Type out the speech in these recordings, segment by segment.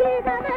ಸಿಗಮ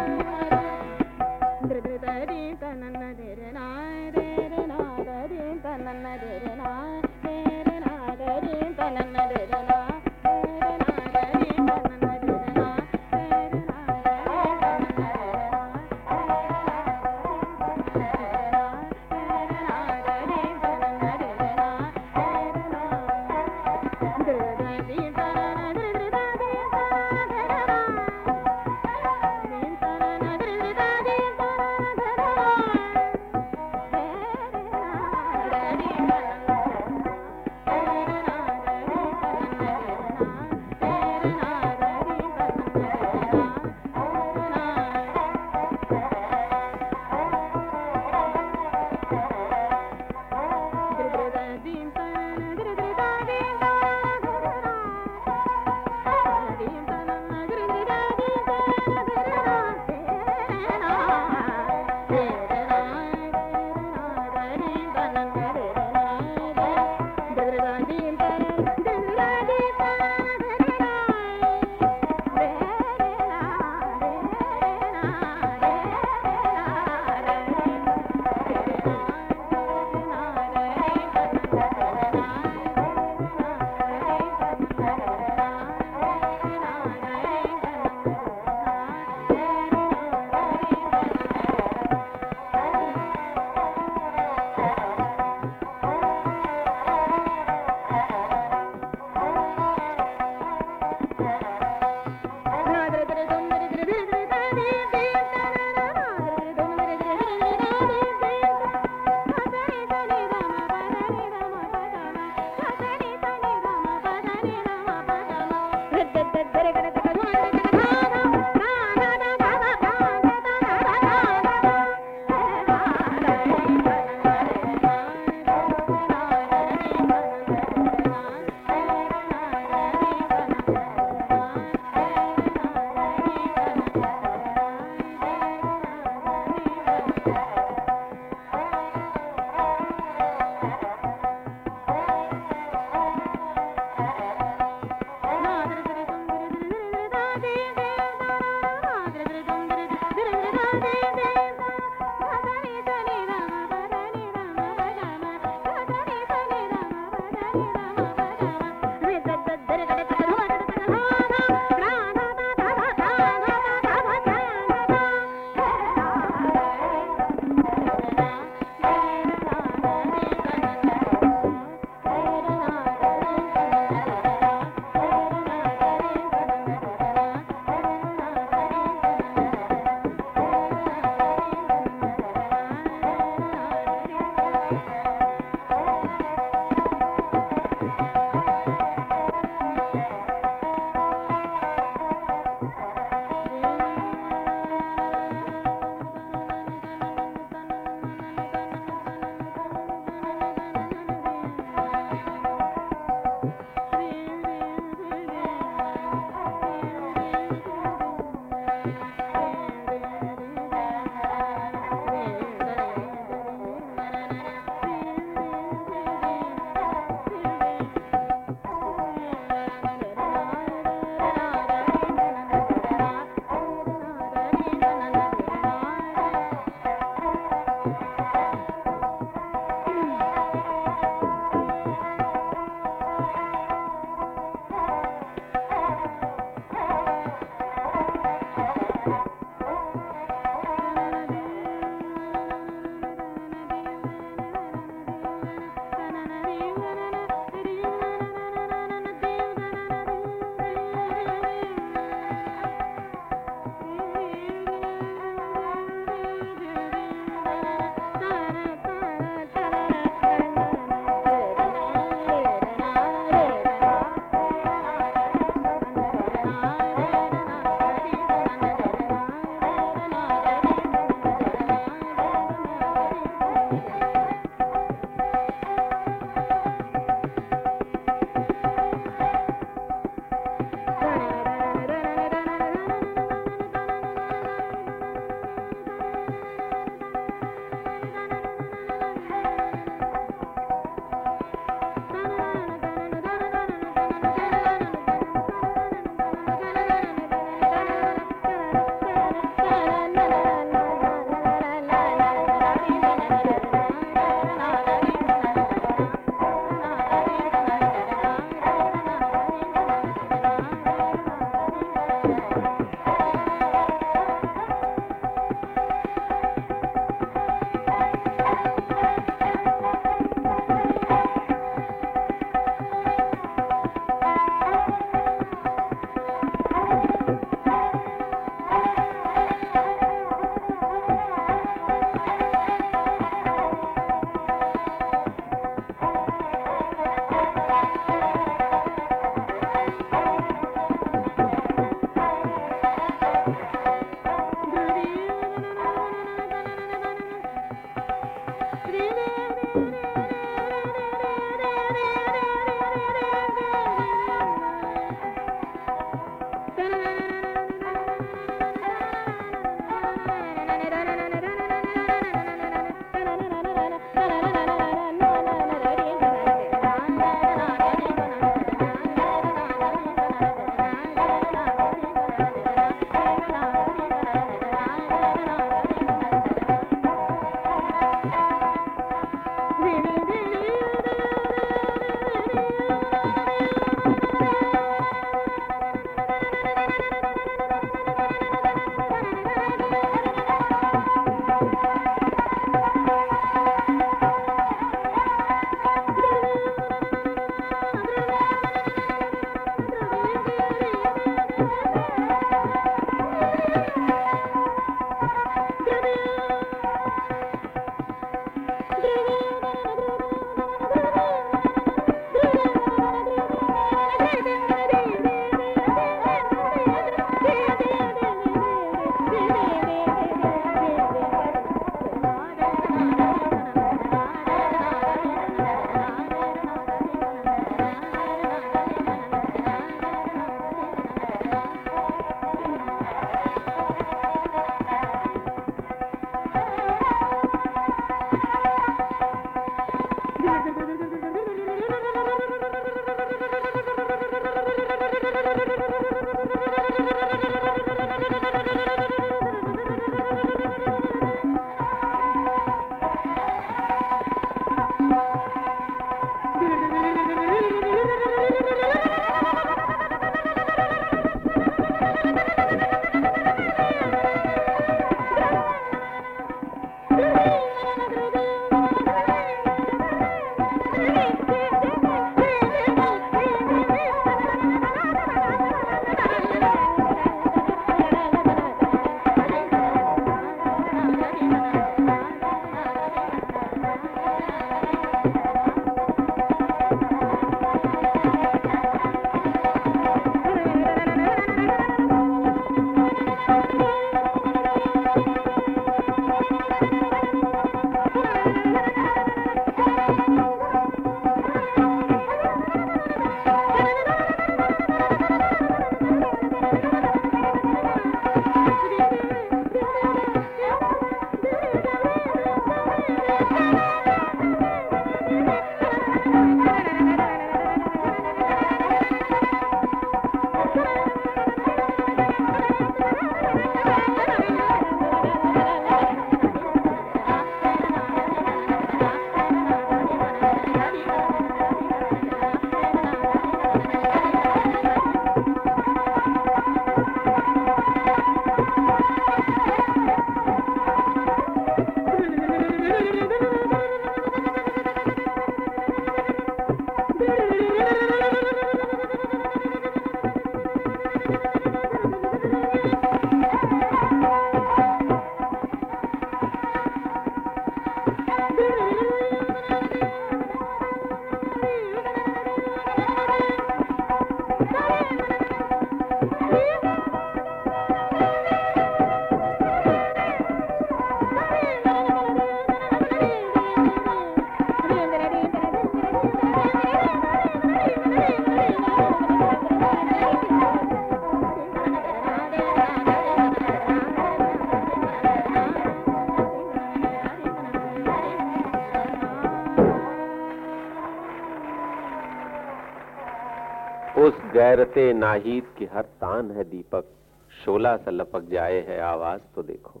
उस गैरते नाहीद की हर तान है दीपक। शोला सा लपक जाए है आवाज़ तो देखो।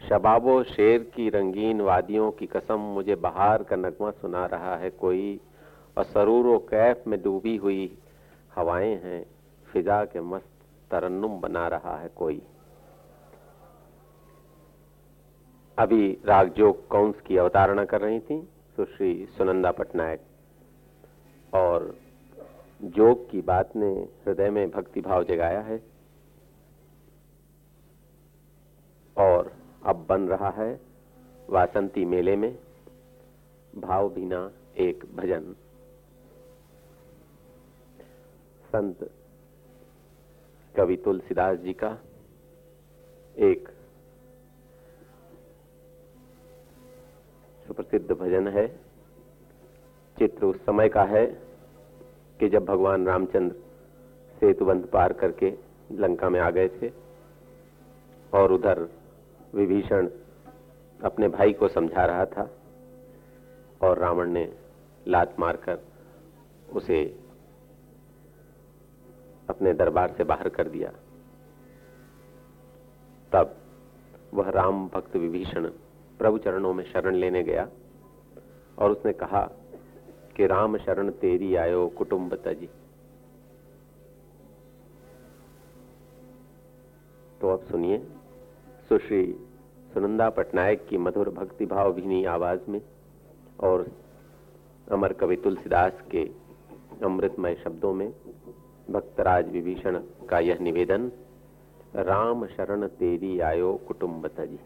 शबाबो शेर की रंगीन वादियों की कसम मुझे बहार का नगमा सुना रहा है कोई, और सरूर कैफ में डूबी हुई हवाएँ हैं, फिजा के मस्त तरन्नुम बना रहा है कोई। अभी रागजोग कौंस की अवतारणा कर रही थी, सुश्री सुनंदा पटनायक, और जोग की बात ने हृदय में भक्ति भाव जगाया है और अब बन रहा है वासंती मेले में भाव बिना एक भजन। संत कवि तुलसीदास जी का एक सुप्रसिद्ध भजन है, चित्र उस समय का है कि जब भगवान रामचंद्र सेतुबंध पार करके लंका में आ गए थे और उधर विभीषण अपने भाई को समझा रहा था और रावण ने लात मारकर उसे अपने दरबार से बाहर कर दिया, तब वह राम भक्त विभीषण प्रभु चरणों में शरण लेने गया और उसने कहा कि राम शरण तेरी आयो कुटुंब तजी तो अब सुनिए, सुश्री सुनंदा पटनायक की मधुर भक्ति भाव भीनी आवाज़ में और अमर कवि तुलसीदास के अमृतमय शब्दों में भक्तराज विभीषण का यह निवेदन, राम शरण तेरी आयो कुटुंब तजी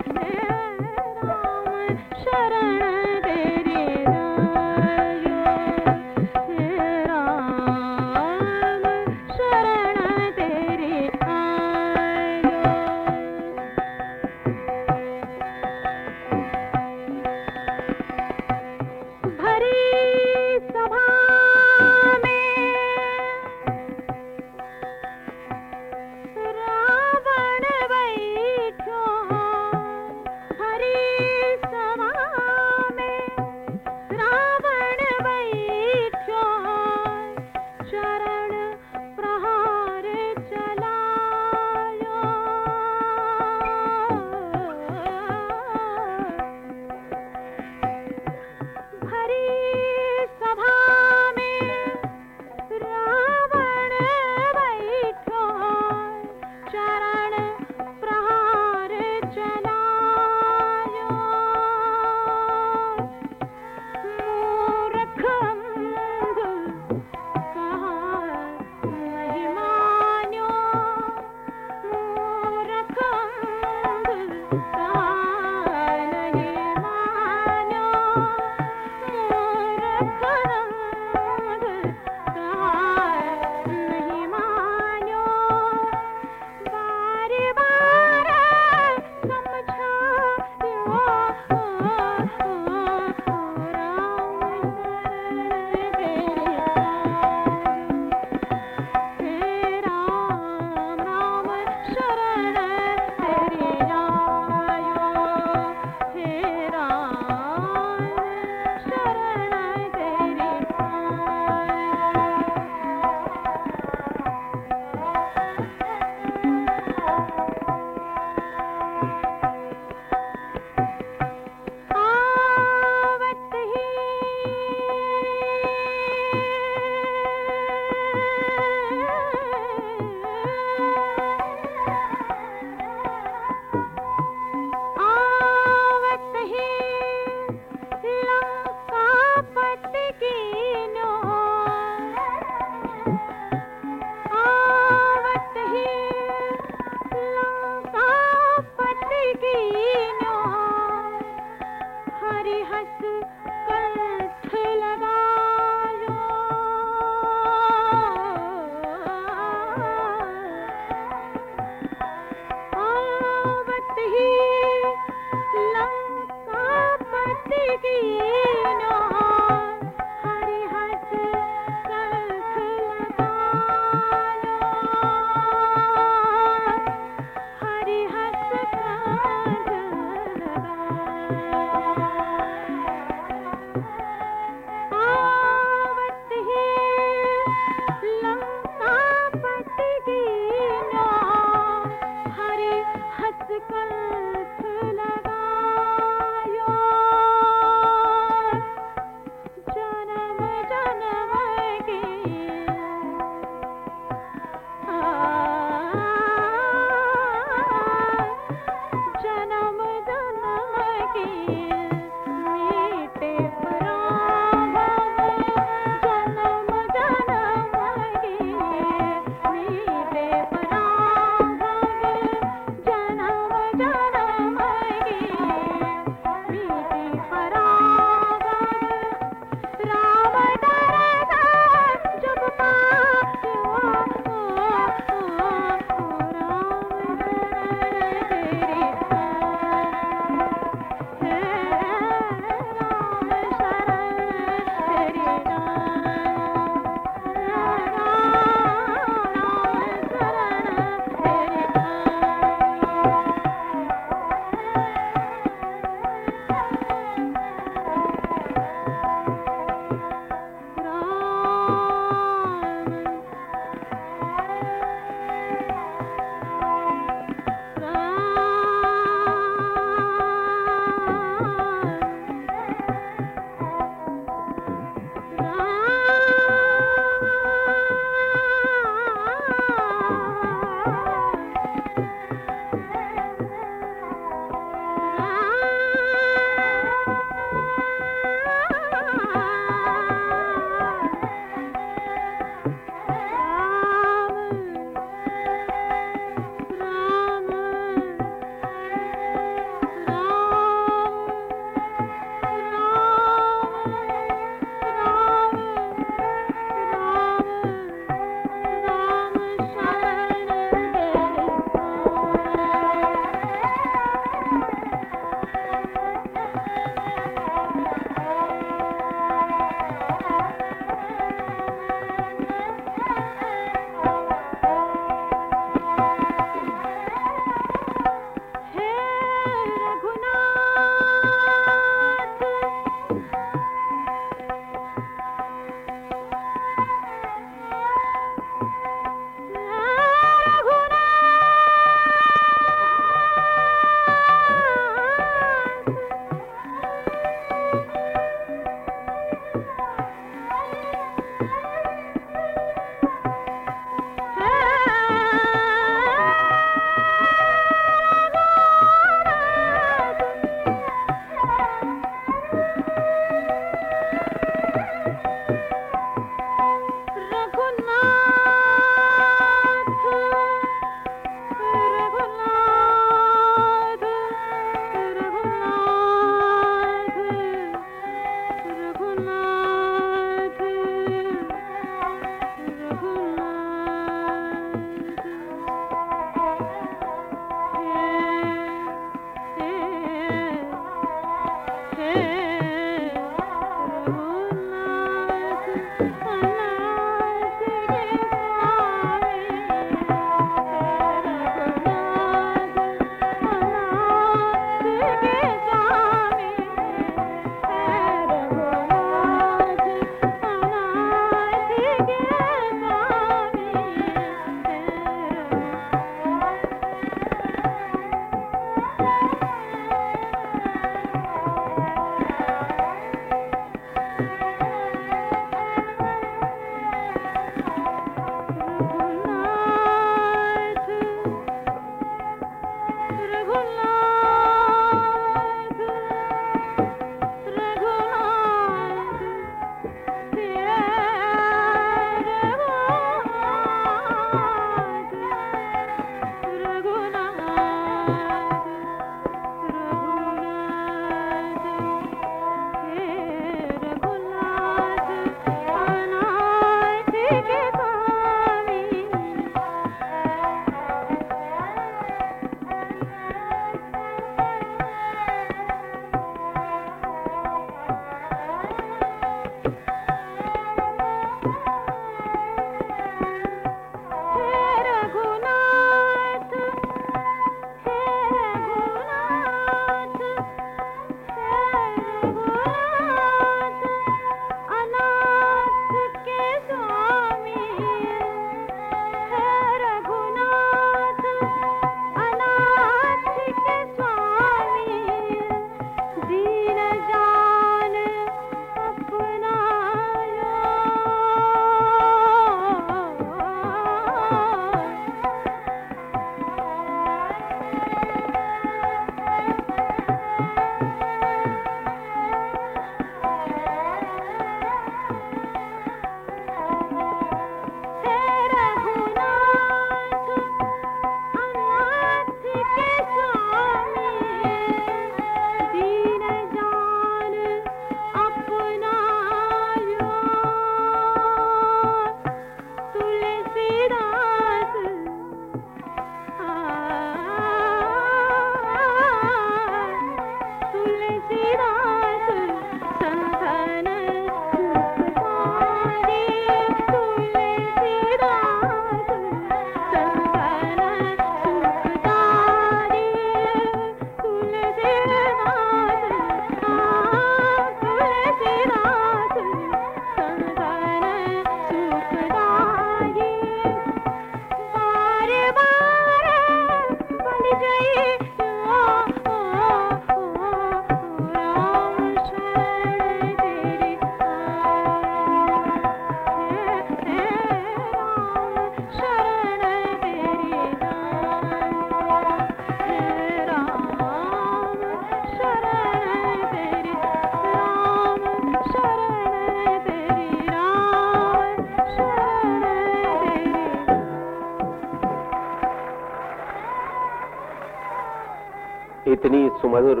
इतनी सुमधुर।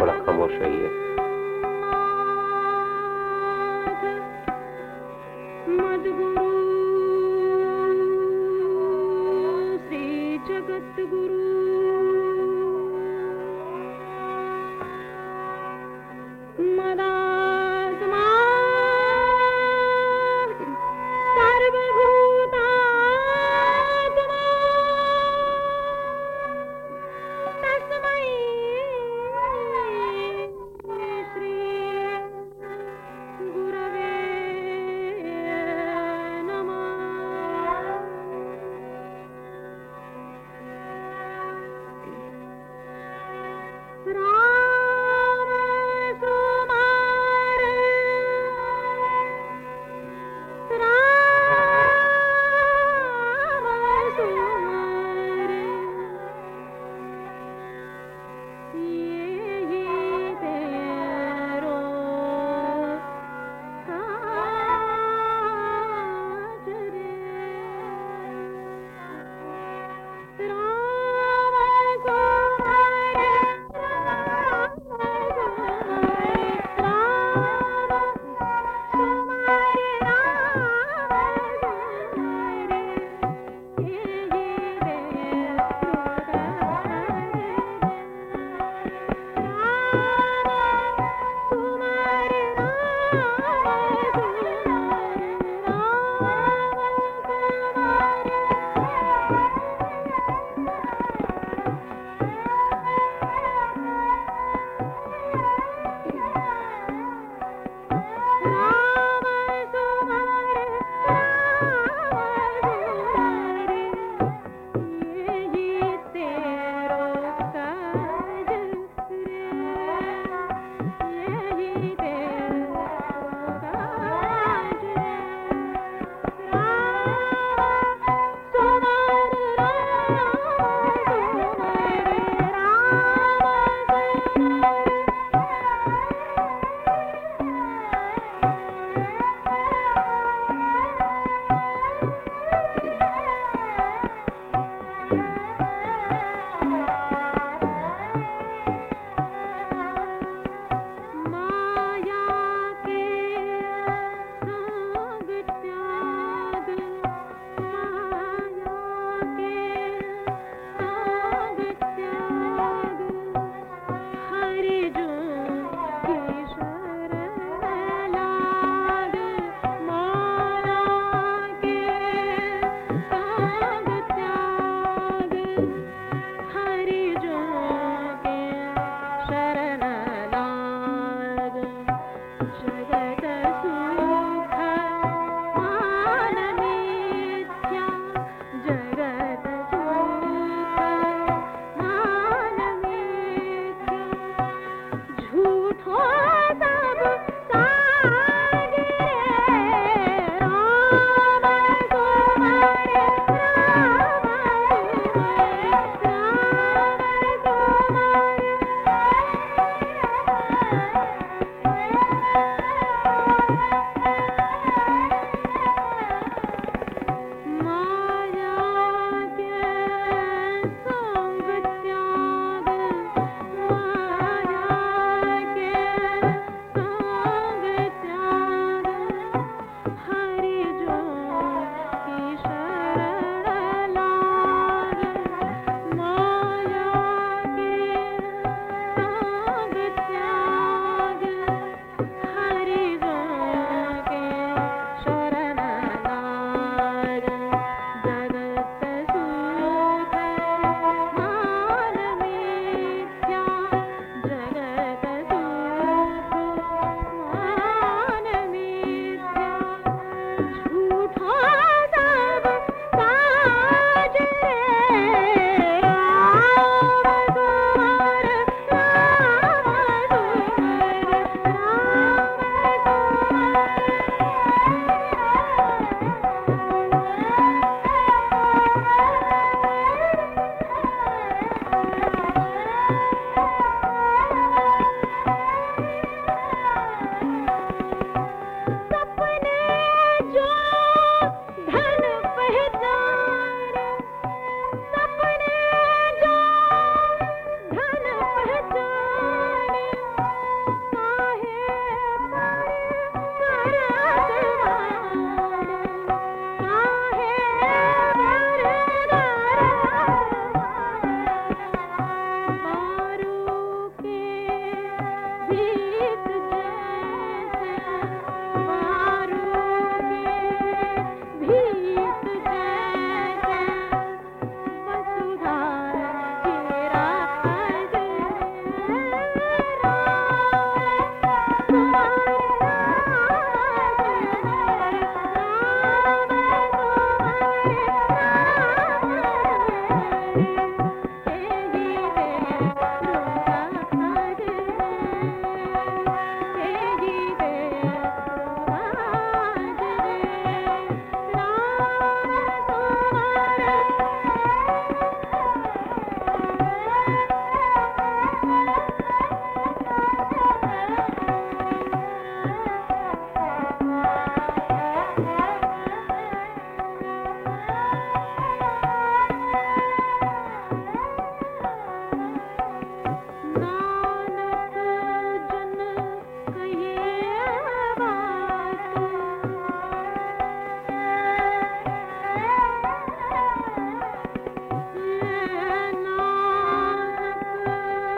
बड़ा खामोश है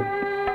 Bye.